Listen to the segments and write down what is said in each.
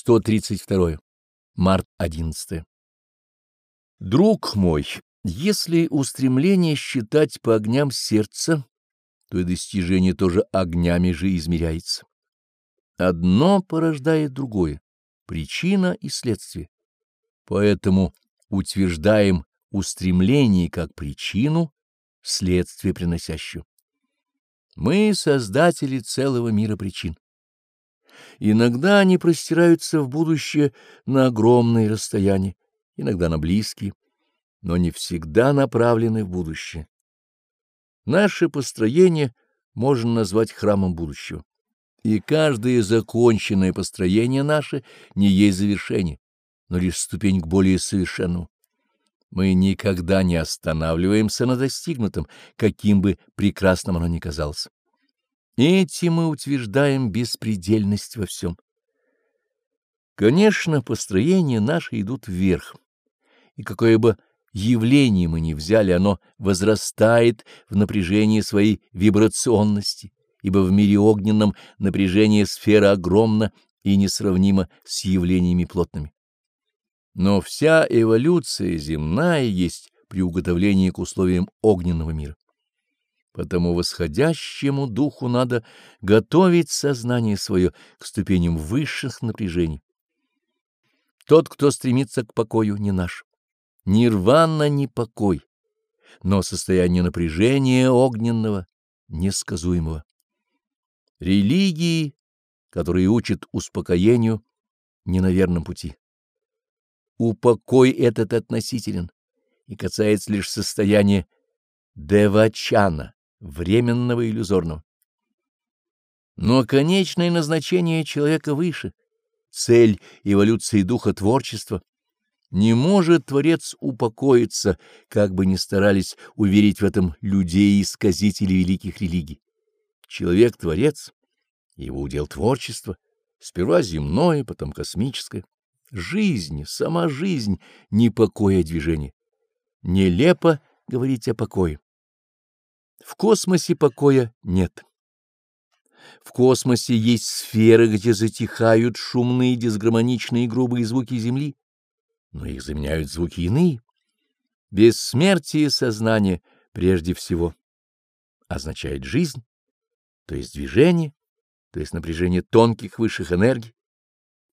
132. Март 11. Друг мой, если устремление считать по огням сердца, то и достижение тоже огнями же измеряется. Одно порождает другое, причина и следствие. Поэтому утверждаем устремление как причину, следствие приносящую. Мы создатели целого мира причин. Иногда они простираются в будущее на огромные расстояния, иногда на близкие, но не всегда направлены в будущее. Наше построение можно назвать храмом будущего, и каждое законченное построение наше не есть завершение, но лишь ступень к более совершенному. Мы никогда не останавливаемся на достигнутом, каким бы прекрасным оно ни казалось. Этим мы утверждаем беспредельность во всем. Конечно, построения наши идут вверх, и какое бы явление мы ни взяли, оно возрастает в напряжении своей вибрационности, ибо в мире огненном напряжение сферы огромно и несравнимо с явлениями плотными. Но вся эволюция земная есть при уготовлении к условиям огненного мира. Потому восходящему духу надо готовить сознание свое к ступеням высших напряжений. Тот, кто стремится к покою, не наш. Нирвана не покой, но состояние напряжения огненного, несказуемого. Религии, которые учат успокоению, не на верном пути. Упокой этот относителен и касается лишь состояния девачана, временного и иллюзорного. Но конечное назначение человека выше, цель эволюции духа творчества. Не может Творец упокоиться, как бы ни старались уверить в этом людей и сказители великих религий. Человек-творец, его удел творчество, сперва земное, потом космическое. Жизнь, сама жизнь, не покой, а движение. Нелепо говорить о покое. В космосе покоя нет. В космосе есть сферы, где затихают шумные, дисгармоничные грубые звуки Земли, но их заменяют звуки иные. Бессмертие сознания прежде всего означает жизнь, то есть движение, то есть напряжение тонких высших энергий,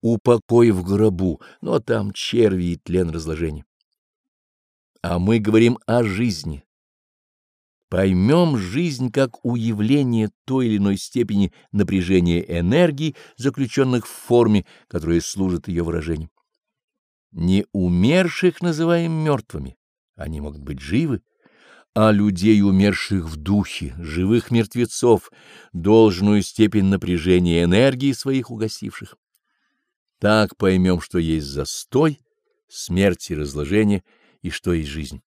упокой в гробу, но там черви и тлен разложения. А мы говорим о жизни, Поймем жизнь как уявление той или иной степени напряжения энергии, заключенных в форме, которая служит ее выражением. Не умерших называем мертвыми, они могут быть живы, а людей, умерших в духе, живых мертвецов, должную степень напряжения энергии своих угасивших. Так поймем, что есть застой, смерть и разложение, и что есть жизнь.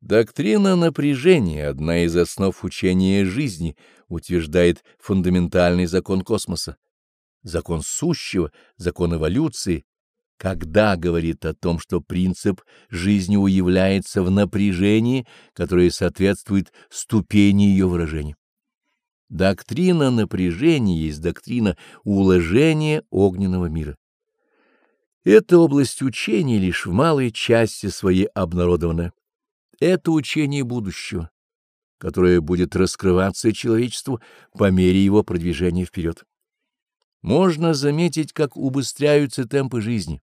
Доктрина напряжения, одна из основ учения жизни, утверждает фундаментальный закон космоса, закон сущего, закон эволюции, когда говорит о том, что принцип жизни уявляется в напряжении, которое соответствует ступени ее выражения. Доктрина напряжения есть доктрина уложения огненного мира. Эта область учения лишь в малой части своей обнародована это учение будущего, которое будет раскрываться человечеству по мере его продвижения вперед. Можно заметить, как убыстряются темпы жизни,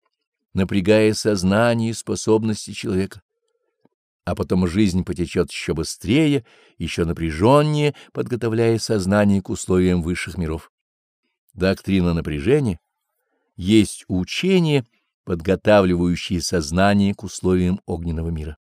напрягая сознание и способности человека. А потом жизнь потечет еще быстрее, еще напряженнее, подготовляя сознание к условиям высших миров. Доктрина напряжения есть учение, подготавливающее сознание к условиям огненного мира.